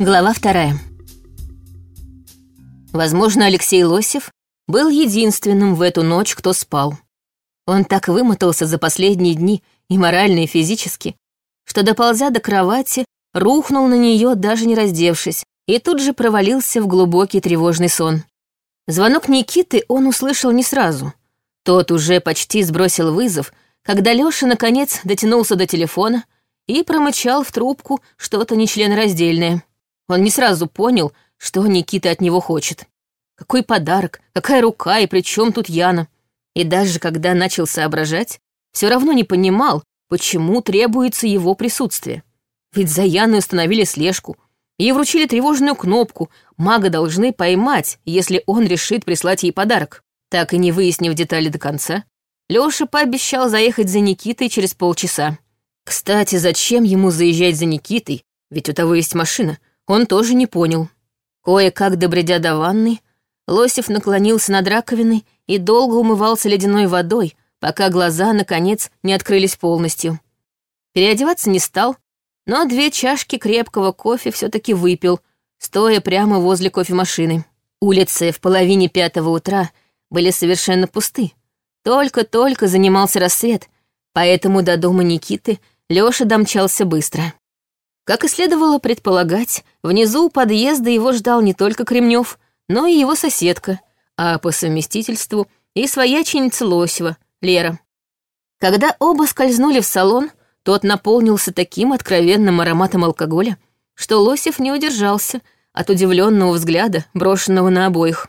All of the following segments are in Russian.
Глава вторая. Возможно, Алексей Лосев был единственным в эту ночь, кто спал. Он так вымотался за последние дни и морально, и физически, что, доползя до кровати, рухнул на нее, даже не раздевшись, и тут же провалился в глубокий тревожный сон. Звонок Никиты он услышал не сразу. Тот уже почти сбросил вызов, когда Лёша наконец дотянулся до телефона и промычал в трубку что-то нечленораздельное. Он не сразу понял, что Никита от него хочет. Какой подарок, какая рука, и при чем тут Яна? И даже когда начал соображать, все равно не понимал, почему требуется его присутствие. Ведь за Яной установили слежку, ей вручили тревожную кнопку, мага должны поймать, если он решит прислать ей подарок. Так и не выяснив детали до конца, Лёша пообещал заехать за Никитой через полчаса. Кстати, зачем ему заезжать за Никитой, ведь у того есть машина, он тоже не понял. Кое-как добредя до ванной, Лосев наклонился над раковиной и долго умывался ледяной водой, пока глаза, наконец, не открылись полностью. Переодеваться не стал, но две чашки крепкого кофе все таки выпил, стоя прямо возле кофемашины. Улицы в половине пятого утра были совершенно пусты. Только-только занимался рассвет, поэтому до дома Никиты Лёша домчался быстро. Как и следовало предполагать, внизу у подъезда его ждал не только Кремнев, но и его соседка, а по совместительству и свояченица Лосева, Лера. Когда оба скользнули в салон, тот наполнился таким откровенным ароматом алкоголя, что Лосев не удержался от удивленного взгляда, брошенного на обоих.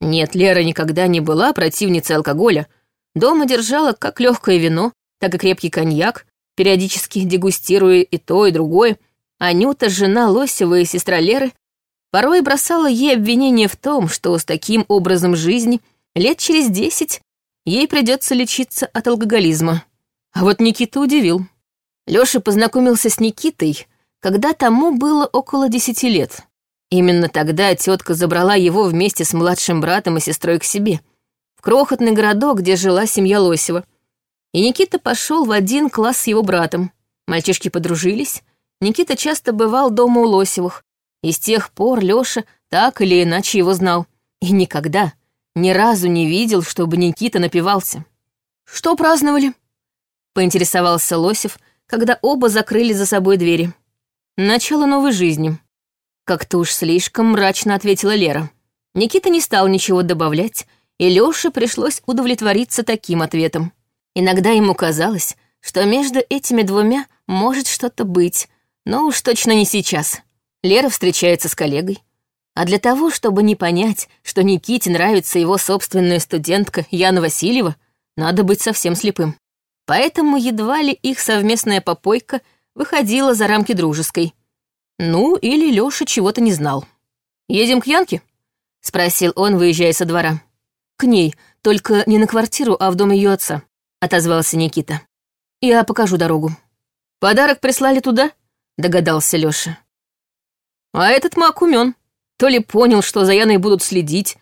Нет, Лера никогда не была противницей алкоголя. Дома держала как легкое вино, так и крепкий коньяк, периодически дегустируя и то, и другое, Анюта, жена Лосева и сестра Леры, порой бросала ей обвинение в том, что с таким образом жизни лет через десять ей придется лечиться от алкоголизма. А вот Никита удивил. Лёша познакомился с Никитой, когда тому было около десяти лет. Именно тогда тетка забрала его вместе с младшим братом и сестрой к себе, в крохотный городок, где жила семья Лосева. И Никита пошел в один класс с его братом. Мальчишки подружились, Никита часто бывал дома у Лосевых, и с тех пор Лёша так или иначе его знал. И никогда, ни разу не видел, чтобы Никита напивался. «Что праздновали?» — поинтересовался Лосев, когда оба закрыли за собой двери. «Начало новой жизни», — как-то уж слишком мрачно ответила Лера. Никита не стал ничего добавлять, и Лёше пришлось удовлетвориться таким ответом. Иногда ему казалось, что между этими двумя может что-то быть, но уж точно не сейчас. Лера встречается с коллегой. А для того, чтобы не понять, что Никите нравится его собственная студентка Яна Васильева, надо быть совсем слепым. Поэтому едва ли их совместная попойка выходила за рамки дружеской. Ну, или Лёша чего-то не знал. «Едем к Янке?» — спросил он, выезжая со двора. «К ней, только не на квартиру, а в дом ее отца», — отозвался Никита. «Я покажу дорогу». «Подарок прислали туда?» Догадался Лёша. А этот маг умен. То ли понял, что за Яной будут следить,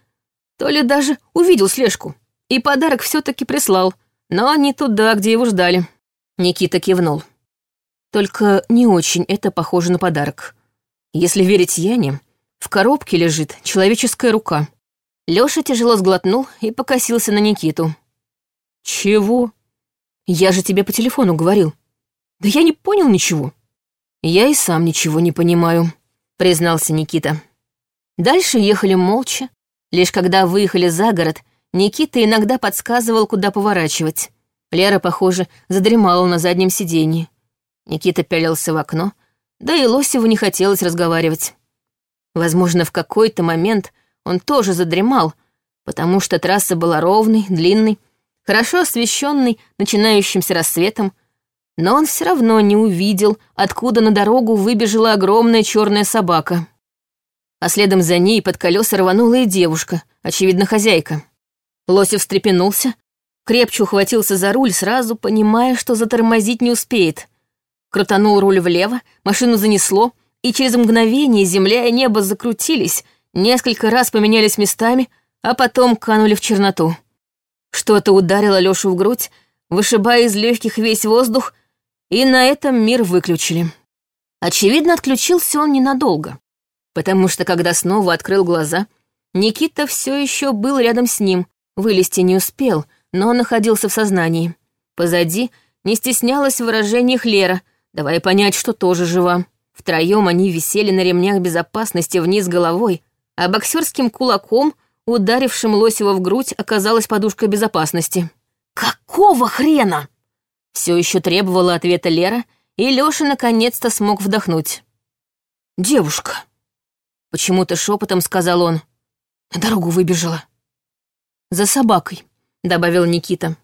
то ли даже увидел слежку. И подарок все таки прислал, но не туда, где его ждали. Никита кивнул. Только не очень это похоже на подарок. Если верить Яне, в коробке лежит человеческая рука. Лёша тяжело сглотнул и покосился на Никиту. «Чего? Я же тебе по телефону говорил. Да я не понял ничего». «Я и сам ничего не понимаю», — признался Никита. Дальше ехали молча. Лишь когда выехали за город, Никита иногда подсказывал, куда поворачивать. Лера, похоже, задремала на заднем сиденье. Никита пялился в окно, да и Лосеву не хотелось разговаривать. Возможно, в какой-то момент он тоже задремал, потому что трасса была ровной, длинной, хорошо освещенной начинающимся рассветом, но он все равно не увидел, откуда на дорогу выбежала огромная черная собака. А следом за ней под колеса рванула и девушка, очевидно, хозяйка. Лосев встрепенулся, крепче ухватился за руль, сразу понимая, что затормозить не успеет. Крутанул руль влево, машину занесло, и через мгновение земля и небо закрутились, несколько раз поменялись местами, а потом канули в черноту. Что-то ударило Лёшу в грудь, вышибая из легких весь воздух, и на этом мир выключили. Очевидно, отключился он ненадолго. потому что когда снова открыл глаза, Никита все еще был рядом с ним, вылезти не успел, но находился в сознании. Позади не стеснялась в выражениях Лера, давая понять, что тоже жива. Втроем они висели на ремнях безопасности вниз головой, а боксерским кулаком, ударившим Лосева в грудь, оказалась подушка безопасности. «Какого хрена?» Все еще требовала ответа Лера, и Лёша наконец-то смог вдохнуть. «Девушка», — почему-то шепотом сказал он, — «на дорогу выбежала». «За собакой», — добавил Никита.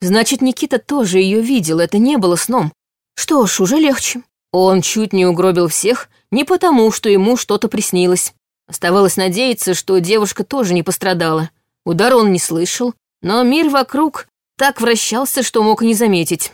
«Значит, Никита тоже ее видел, это не было сном. Что ж, уже легче. Он чуть не угробил всех, не потому, что ему что-то приснилось. Оставалось надеяться, что девушка тоже не пострадала. Удар он не слышал, но мир вокруг так вращался, что мог не заметить.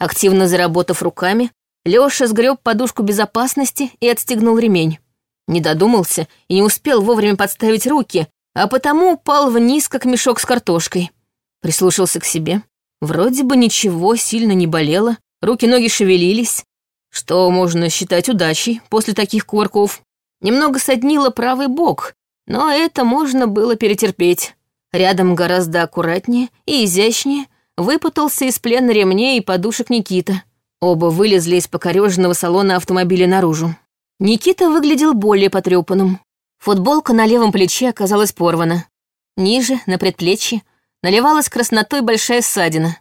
Активно заработав руками, Лёша сгреб подушку безопасности и отстегнул ремень. Не додумался и не успел вовремя подставить руки, а потому упал вниз, как мешок с картошкой. Прислушался к себе. Вроде бы ничего сильно не болело, руки-ноги шевелились, что можно считать удачей после таких кувырков. Немного соднило правый бок, но это можно было перетерпеть. Рядом гораздо аккуратнее и изящнее выпутался из плена ремней и подушек Никита. Оба вылезли из покореженного салона автомобиля наружу. Никита выглядел более потрепанным. Футболка на левом плече оказалась порвана. Ниже, на предплечье, наливалась краснотой большая ссадина.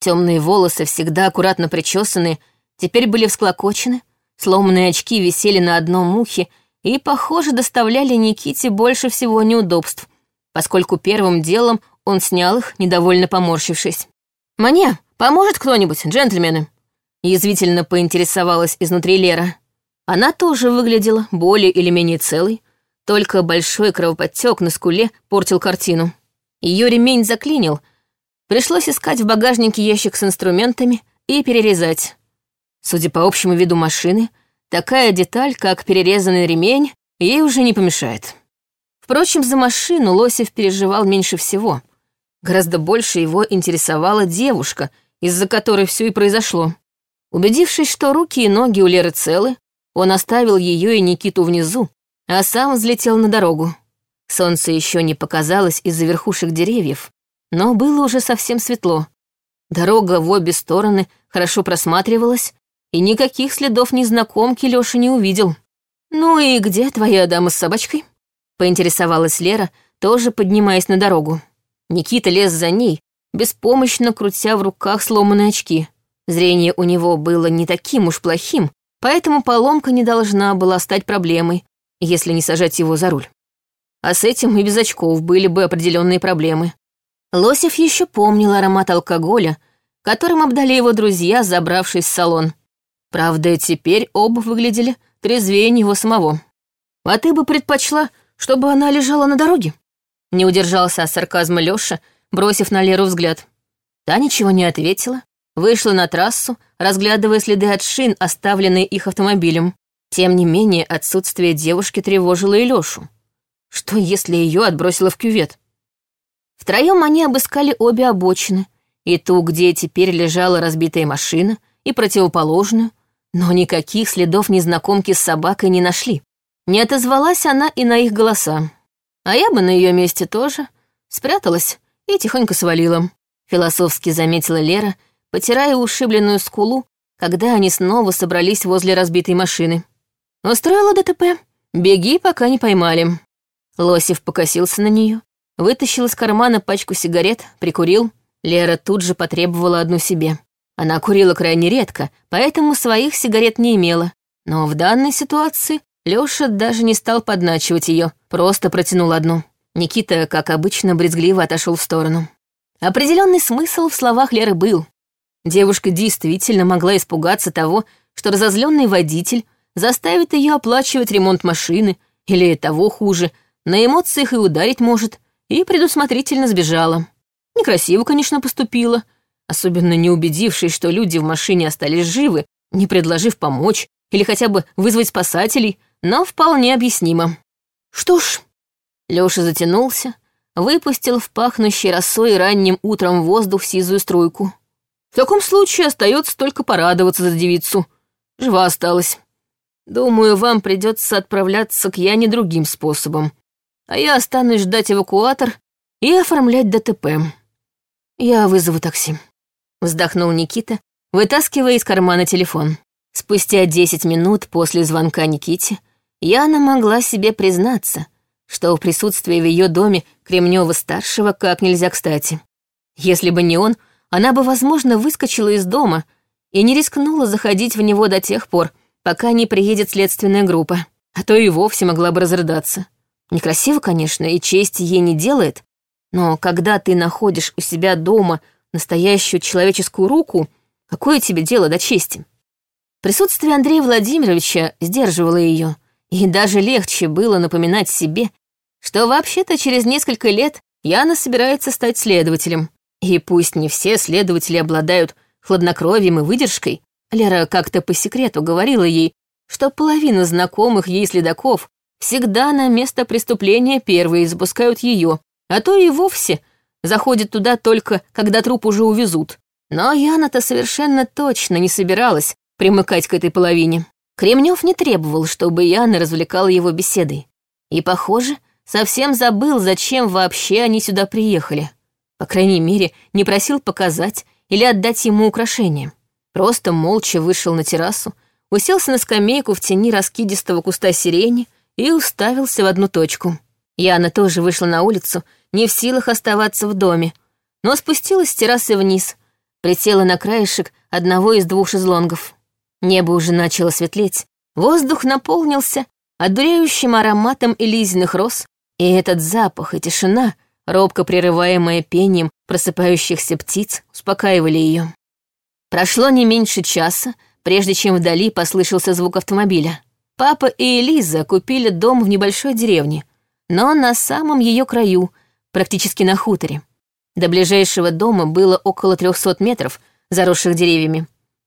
Темные волосы, всегда аккуратно причесанные, теперь были всклокочены, сломанные очки висели на одном ухе и, похоже, доставляли Никите больше всего неудобств, поскольку первым делом он снял их, недовольно поморщившись. «Мне поможет кто-нибудь, джентльмены?» Язвительно поинтересовалась изнутри Лера. Она тоже выглядела более или менее целой, только большой кровоподтек на скуле портил картину. Ее ремень заклинил, пришлось искать в багажнике ящик с инструментами и перерезать. Судя по общему виду машины, такая деталь, как перерезанный ремень, ей уже не помешает. Впрочем, за машину Лосев переживал меньше всего. Гораздо больше его интересовала девушка, из-за которой все и произошло. Убедившись, что руки и ноги у Леры целы, он оставил ее и Никиту внизу, а сам взлетел на дорогу. Солнце еще не показалось из-за верхушек деревьев, но было уже совсем светло. Дорога в обе стороны хорошо просматривалась, и никаких следов незнакомки Лёша не увидел. «Ну и где твоя дама с собачкой?» — поинтересовалась Лера, тоже поднимаясь на дорогу. Никита лез за ней, беспомощно крутя в руках сломанные очки. Зрение у него было не таким уж плохим, поэтому поломка не должна была стать проблемой, если не сажать его за руль. А с этим и без очков были бы определенные проблемы. Лосев еще помнил аромат алкоголя, которым обдали его друзья, забравшись в салон. Правда, теперь оба выглядели трезвее него самого. «А ты бы предпочла, чтобы она лежала на дороге?» Не удержался от сарказма Лёша, бросив на Леру взгляд. Та ничего не ответила, вышла на трассу, разглядывая следы от шин, оставленные их автомобилем. Тем не менее, отсутствие девушки тревожило и Лёшу. Что, если ее отбросило в кювет? Втроем они обыскали обе обочины, и ту, где теперь лежала разбитая машина, и противоположную, но никаких следов незнакомки с собакой не нашли. Не отозвалась она и на их голоса. А я бы на ее месте тоже спряталась и тихонько свалила. Философски заметила Лера, потирая ушибленную скулу, когда они снова собрались возле разбитой машины. Устроила ДТП. Беги, пока не поймали. Лосев покосился на нее, вытащил из кармана пачку сигарет, прикурил. Лера тут же потребовала одну себе. Она курила крайне редко, поэтому своих сигарет не имела. Но в данной ситуации Лёша даже не стал подначивать ее, просто протянул одну. Никита, как обычно, брезгливо отошел в сторону. Определенный смысл в словах Леры был. Девушка действительно могла испугаться того, что разозленный водитель заставит ее оплачивать ремонт машины, или того хуже, на эмоциях и ударить может, и предусмотрительно сбежала. Некрасиво, конечно, поступила, особенно не убедившись, что люди в машине остались живы, не предложив помочь или хотя бы вызвать спасателей, но вполне объяснимо. Что ж, Лёша затянулся, выпустил в пахнущий росой ранним утром воздух сизую струйку. В таком случае остается только порадоваться за девицу. Жива осталась. Думаю, вам придется отправляться к Яне другим способом, а я останусь ждать эвакуатор и оформлять ДТП. Я вызову такси», — вздохнул Никита, вытаскивая из кармана телефон. Спустя десять минут после звонка Никите Яна могла себе признаться, что присутствие в ее доме Кремнева-старшего как нельзя кстати. Если бы не он, она бы, возможно, выскочила из дома и не рискнула заходить в него до тех пор, пока не приедет следственная группа, а то и вовсе могла бы разрыдаться. Некрасиво, конечно, и чести ей не делает, но когда ты находишь у себя дома настоящую человеческую руку, какое тебе дело до чести? Присутствие Андрея Владимировича сдерживало ее, и даже легче было напоминать себе, что вообще-то через несколько лет Яна собирается стать следователем. И пусть не все следователи обладают хладнокровием и выдержкой, Лера как-то по секрету говорила ей, что половина знакомых ей следаков всегда на место преступления первые запускают ее, а то и вовсе заходят туда только, когда труп уже увезут. Но Яна-то совершенно точно не собиралась примыкать к этой половине. Кремнев не требовал, чтобы Яна развлекала его беседой. И, похоже, совсем забыл, зачем вообще они сюда приехали. По крайней мере, не просил показать или отдать ему украшения. Просто молча вышел на террасу, уселся на скамейку в тени раскидистого куста сирени и уставился в одну точку. Яна тоже вышла на улицу, не в силах оставаться в доме, но спустилась с террасы вниз, присела на краешек одного из двух шезлонгов. Небо уже начало светлеть, воздух наполнился одуряющим ароматом элизиных роз, и этот запах и тишина, робко прерываемая пением просыпающихся птиц, успокаивали ее. Прошло не меньше часа, прежде чем вдали послышался звук автомобиля. Папа и Элиза купили дом в небольшой деревне, но на самом ее краю, практически на хуторе. До ближайшего дома было около трехсот метров, заросших деревьями.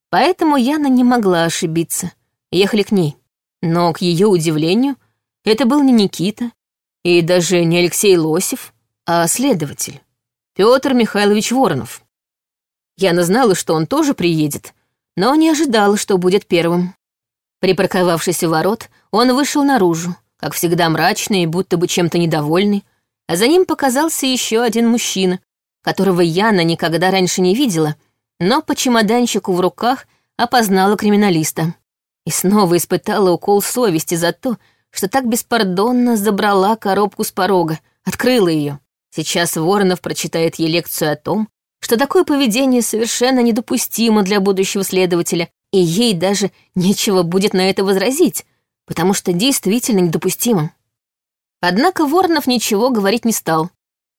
Поэтому Яна не могла ошибиться. Ехали к ней. Но, к ее удивлению, это был не Никита и даже не Алексей Лосев, а следователь. Петр Михайлович Воронов. Яна знала, что он тоже приедет, но не ожидала, что будет первым. Припарковавшись у ворот, он вышел наружу, как всегда мрачный и будто бы чем-то недовольный, а за ним показался еще один мужчина, которого Яна никогда раньше не видела, но по чемоданчику в руках опознала криминалиста. И снова испытала укол совести за то, что так беспардонно забрала коробку с порога, открыла ее. Сейчас Воронов прочитает ей лекцию о том, что такое поведение совершенно недопустимо для будущего следователя, и ей даже нечего будет на это возразить, потому что действительно недопустимо. Однако Воронов ничего говорить не стал.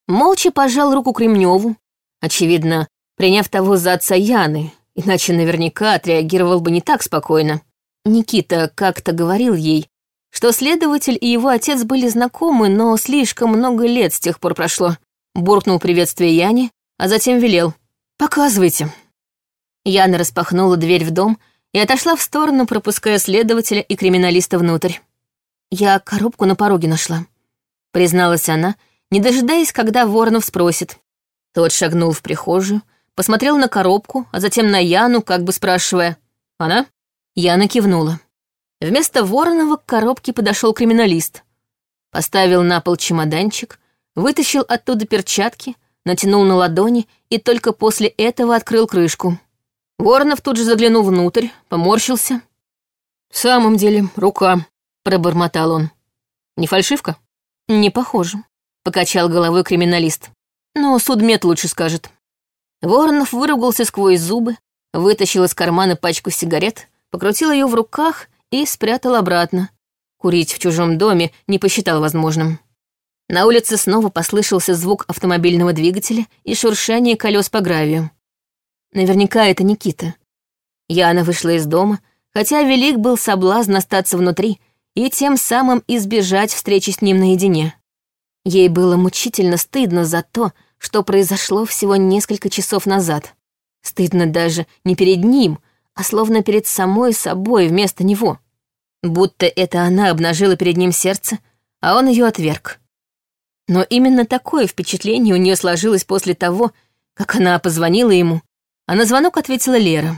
Молча пожал руку Кремневу, очевидно, приняв того за отца Яны, иначе наверняка отреагировал бы не так спокойно. Никита как-то говорил ей, что следователь и его отец были знакомы, но слишком много лет с тех пор прошло. Буркнул приветствие Яне, а затем велел «Показывайте». Яна распахнула дверь в дом и отошла в сторону, пропуская следователя и криминалиста внутрь. «Я коробку на пороге нашла», — призналась она, не дожидаясь, когда Воронов спросит. Тот шагнул в прихожую, посмотрел на коробку, а затем на Яну, как бы спрашивая «Она?». Яна кивнула. Вместо Воронова к коробке подошел криминалист. Поставил на пол чемоданчик, вытащил оттуда перчатки, натянул на ладони и только после этого открыл крышку. Воронов тут же заглянул внутрь, поморщился. «В самом деле, рука», — пробормотал он. «Не фальшивка?» «Не похоже», — покачал головой криминалист. «Но судмед лучше скажет». Воронов выругался сквозь зубы, вытащил из кармана пачку сигарет, покрутил ее в руках и спрятал обратно. Курить в чужом доме не посчитал возможным. На улице снова послышался звук автомобильного двигателя и шуршание колес по гравию. Наверняка это Никита. Яна вышла из дома, хотя велик был соблазн остаться внутри и тем самым избежать встречи с ним наедине. Ей было мучительно стыдно за то, что произошло всего несколько часов назад. Стыдно даже не перед ним, а словно перед самой собой вместо него. Будто это она обнажила перед ним сердце, а он ее отверг. Но именно такое впечатление у нее сложилось после того, как она позвонила ему, а на звонок ответила Лера.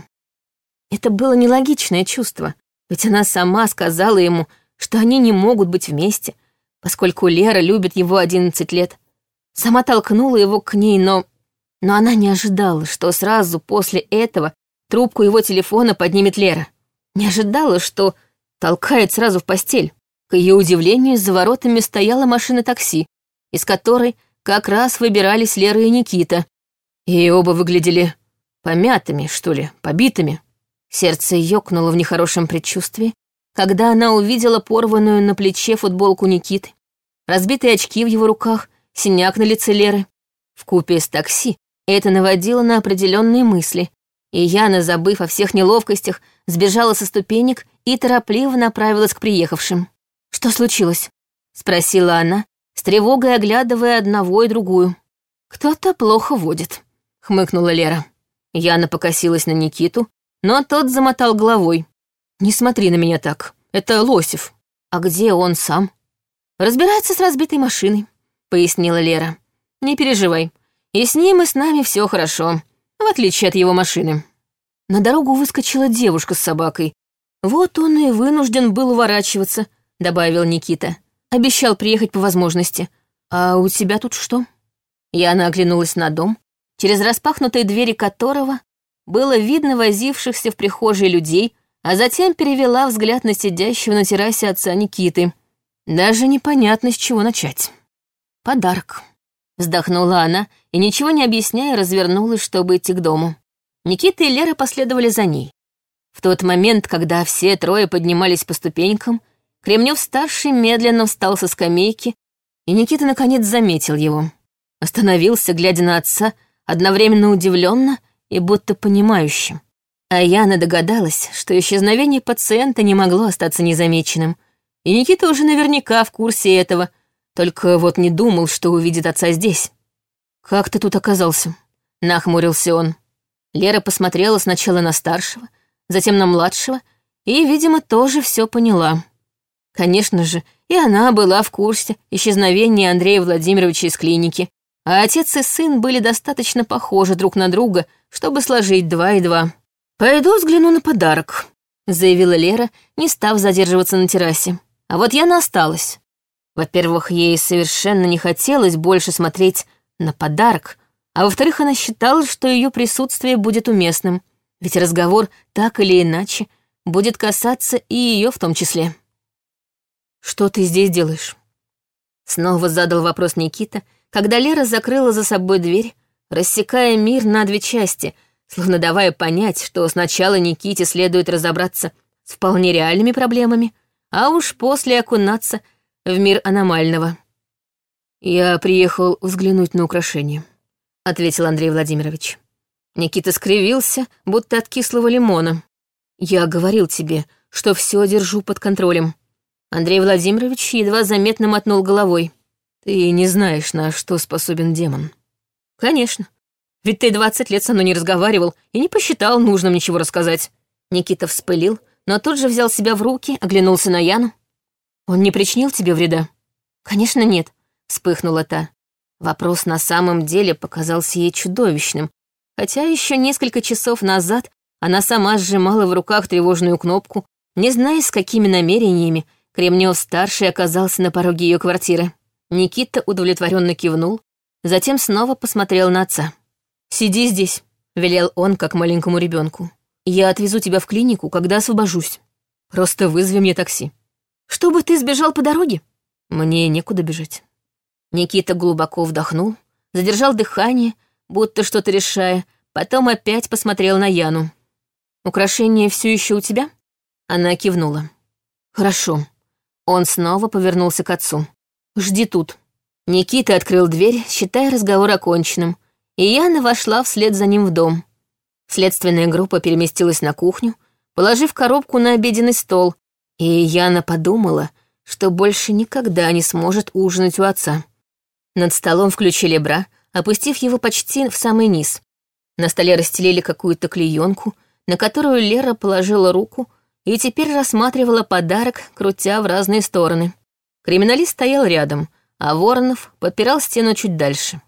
Это было нелогичное чувство, Ведь она сама сказала ему, что они не могут быть вместе, поскольку Лера любит его 11 лет. Сама толкнула его к ней, но... Но она не ожидала, что сразу после этого трубку его телефона поднимет Лера. Не ожидала, что толкает сразу в постель. К ее удивлению, за воротами стояла машина такси, из которой как раз выбирались Лера и Никита. И оба выглядели помятыми, что ли, побитыми. Сердце ёкнуло в нехорошем предчувствии, когда она увидела порванную на плече футболку Никиты, разбитые очки в его руках, синяк на лице Леры. В купе с такси это наводило на определенные мысли, и Яна, забыв о всех неловкостях, сбежала со ступенек и торопливо направилась к приехавшим. «Что случилось?» — спросила она, с тревогой оглядывая одного и другую. «Кто-то плохо водит», — хмыкнула Лера. Яна покосилась на Никиту, но тот замотал головой. «Не смотри на меня так. Это Лосев. А где он сам?» «Разбирается с разбитой машиной», — пояснила Лера. «Не переживай. И с ним, и с нами все хорошо, в отличие от его машины». На дорогу выскочила девушка с собакой. Вот он и вынужден был уворачиваться, добавил Никита. Обещал приехать по возможности. А у тебя тут что? Яна оглянулась на дом, через распахнутые двери которого было видно возившихся в прихожей людей, а затем перевела взгляд на сидящего на террасе отца Никиты. Даже непонятно, с чего начать. «Подарок», — вздохнула она и, ничего не объясняя, развернулась, чтобы идти к дому. Никита и Лера последовали за ней. В тот момент, когда все трое поднимались по ступенькам, Кремнев-старший медленно встал со скамейки, и Никита наконец заметил его. Остановился, глядя на отца, одновременно удивленно и будто понимающим. А Яна догадалась, что исчезновение пациента не могло остаться незамеченным, и Никита уже наверняка в курсе этого, только вот не думал, что увидит отца здесь. «Как ты тут оказался?» — нахмурился он. Лера посмотрела сначала на старшего, затем на младшего, и, видимо, тоже все поняла. Конечно же, и она была в курсе исчезновения Андрея Владимировича из клиники, а отец и сын были достаточно похожи друг на друга, чтобы сложить два и два. «Пойду взгляну на подарок», — заявила Лера, не став задерживаться на террасе. А вот Яна осталась. Во-первых, ей совершенно не хотелось больше смотреть на подарок, а во-вторых, она считала, что ее присутствие будет уместным, ведь разговор так или иначе будет касаться и ее в том числе. «Что ты здесь делаешь?» Снова задал вопрос Никита, когда Лера закрыла за собой дверь, рассекая мир на две части, словно давая понять, что сначала Никите следует разобраться с вполне реальными проблемами, а уж после окунаться в мир аномального. Я приехал взглянуть на украшение. — ответил Андрей Владимирович. Никита скривился, будто от кислого лимона. «Я говорил тебе, что все держу под контролем». Андрей Владимирович едва заметно мотнул головой. «Ты не знаешь, на что способен демон». «Конечно. Ведь ты двадцать лет со мной не разговаривал и не посчитал нужным ничего рассказать». Никита вспылил, но тут же взял себя в руки, оглянулся на Яну. «Он не причинил тебе вреда?» «Конечно, нет», — вспыхнула та. Вопрос на самом деле показался ей чудовищным, хотя еще несколько часов назад она сама сжимала в руках тревожную кнопку, не зная, с какими намерениями Кремнев-старший оказался на пороге ее квартиры. Никита удовлетворенно кивнул, затем снова посмотрел на отца. «Сиди здесь», — велел он, как маленькому ребенку. «Я отвезу тебя в клинику, когда освобожусь. Просто вызови мне такси». «Чтобы ты сбежал по дороге?» «Мне некуда бежать». Никита глубоко вдохнул, задержал дыхание, будто что-то решая, потом опять посмотрел на Яну. «Украшение все еще у тебя?» Она кивнула. «Хорошо». Он снова повернулся к отцу. «Жди тут». Никита открыл дверь, считая разговор оконченным, и Яна вошла вслед за ним в дом. Следственная группа переместилась на кухню, положив коробку на обеденный стол, и Яна подумала, что больше никогда не сможет ужинать у отца. Над столом включили бра, опустив его почти в самый низ. На столе расстелили какую-то клеенку, на которую Лера положила руку и теперь рассматривала подарок, крутя в разные стороны. Криминалист стоял рядом, а Воронов подпирал стену чуть дальше.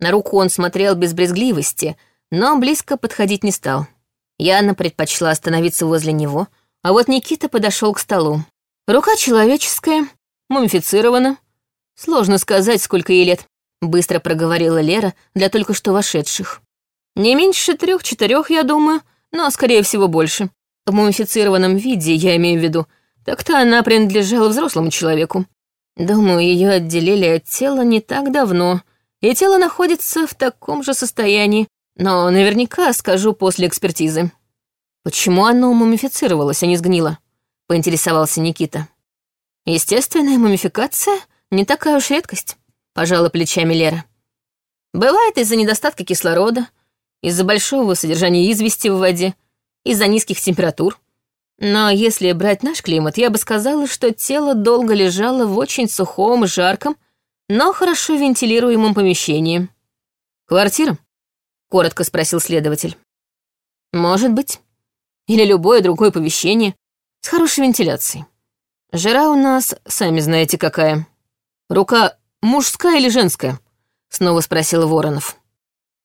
На руку он смотрел без брезгливости, но близко подходить не стал. Яна предпочла остановиться возле него, А вот Никита подошел к столу. Рука человеческая, мумифицирована. Сложно сказать, сколько ей лет, быстро проговорила Лера для только что вошедших. Не меньше трех-четырех, я думаю, но, скорее всего, больше. В мумифицированном виде, я имею в виду, так-то она принадлежала взрослому человеку. Думаю, ее отделили от тела не так давно, и тело находится в таком же состоянии, но наверняка скажу после экспертизы. Почему оно мумифицировалось, а не сгнило? Поинтересовался Никита. Естественная мумификация не такая уж редкость, пожала плечами Лера. Бывает из-за недостатка кислорода, из-за большого содержания извести в воде, из-за низких температур. Но если брать наш климат, я бы сказала, что тело долго лежало в очень сухом, жарком, но хорошо вентилируемом помещении. «Квартира?» — коротко спросил следователь. «Может быть. Или любое другое помещение с хорошей вентиляцией. Жара у нас, сами знаете, какая. Рука мужская или женская?» — снова спросил Воронов.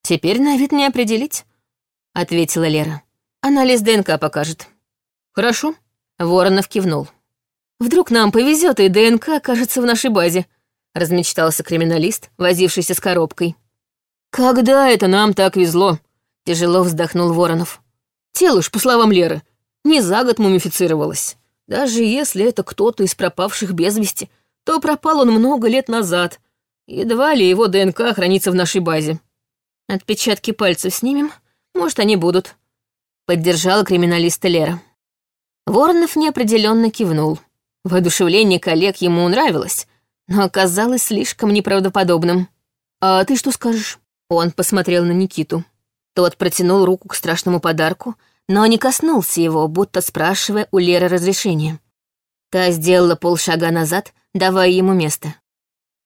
«Теперь на вид не определить», — ответила Лера. «Анализ ДНК покажет». «Хорошо», — Воронов кивнул. «Вдруг нам повезет, и ДНК окажется в нашей базе», — размечтался криминалист, возившийся с коробкой. «Когда это нам так везло?» — тяжело вздохнул Воронов. «Тело ж, по словам Леры, не за год мумифицировалось. Даже если это кто-то из пропавших без вести, то пропал он много лет назад. Едва ли его ДНК хранится в нашей базе. Отпечатки пальцев снимем, может, они будут. Поддержала криминалиста Лера. Воронов неопределенно кивнул. Воодушевление коллег ему нравилось, но оказалось слишком неправдоподобным. «А ты что скажешь?» Он посмотрел на Никиту. Тот протянул руку к страшному подарку, но не коснулся его, будто спрашивая у Леры разрешения. Та сделала полшага назад, давая ему место.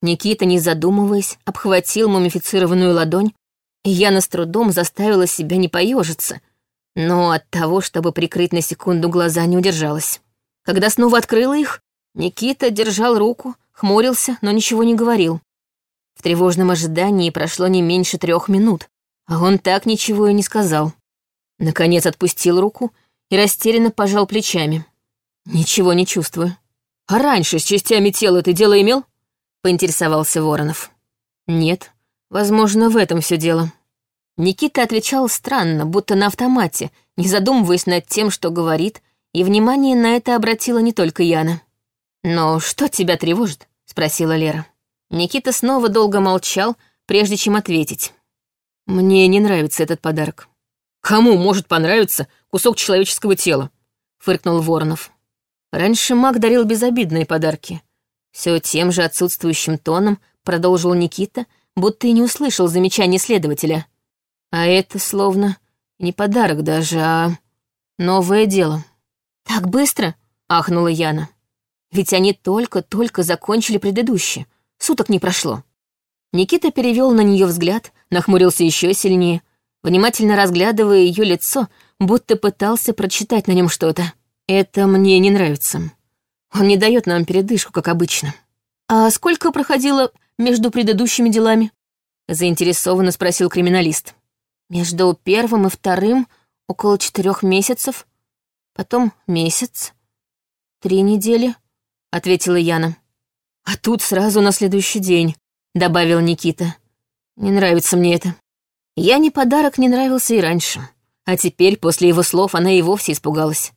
Никита, не задумываясь, обхватил мумифицированную ладонь, и Яна с трудом заставила себя не поежиться, но от того, чтобы прикрыть на секунду глаза, не удержалась. Когда снова открыла их, Никита держал руку, хмурился, но ничего не говорил. В тревожном ожидании прошло не меньше трех минут, а он так ничего и не сказал. Наконец отпустил руку и растерянно пожал плечами. «Ничего не чувствую». «А раньше с частями тела ты дело имел?» — поинтересовался Воронов. «Нет, возможно, в этом все дело». Никита отвечал странно, будто на автомате, не задумываясь над тем, что говорит, и внимание на это обратила не только Яна. «Но что тебя тревожит?» — спросила Лера. Никита снова долго молчал, прежде чем ответить. «Мне не нравится этот подарок». «Кому может понравиться кусок человеческого тела?» — фыркнул Воронов. Раньше маг дарил безобидные подарки. Все тем же отсутствующим тоном продолжил Никита, будто и не услышал замечания следователя. А это словно не подарок даже, а новое дело. «Так быстро?» — ахнула Яна. «Ведь они только-только закончили предыдущее. Суток не прошло. Никита перевел на нее взгляд, нахмурился еще сильнее, внимательно разглядывая ее лицо, будто пытался прочитать на нем что-то. Это мне не нравится. Он не дает нам передышку, как обычно. А сколько проходило между предыдущими делами? Заинтересованно спросил криминалист. Между первым и вторым около четырех месяцев, потом месяц, три недели, ответила Яна. «А тут сразу на следующий день», — добавил Никита. «Не нравится мне это». Я не подарок не нравился и раньше. А теперь, после его слов, она и вовсе испугалась.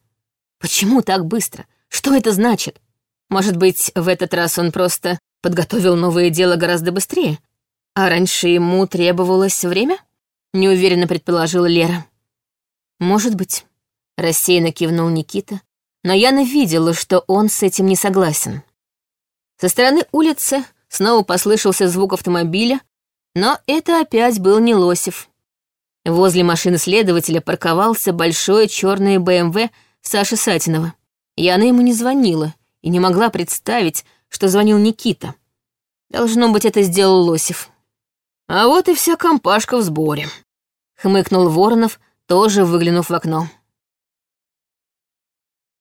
Почему так быстро? Что это значит? Может быть, в этот раз он просто подготовил новое дело гораздо быстрее? А раньше ему требовалось время? Неуверенно предположила Лера. Может быть. Рассеянно кивнул Никита, но Яна видела, что он с этим не согласен. Со стороны улицы снова послышался звук автомобиля, но это опять был не Лосев. Возле машины следователя парковался большой черный БМВ Саши Сатинова. Яна ему не звонила и не могла представить, что звонил Никита. Должно быть, это сделал Лосев. А вот и вся компашка в сборе. Хмыкнул Воронов, тоже выглянув в окно.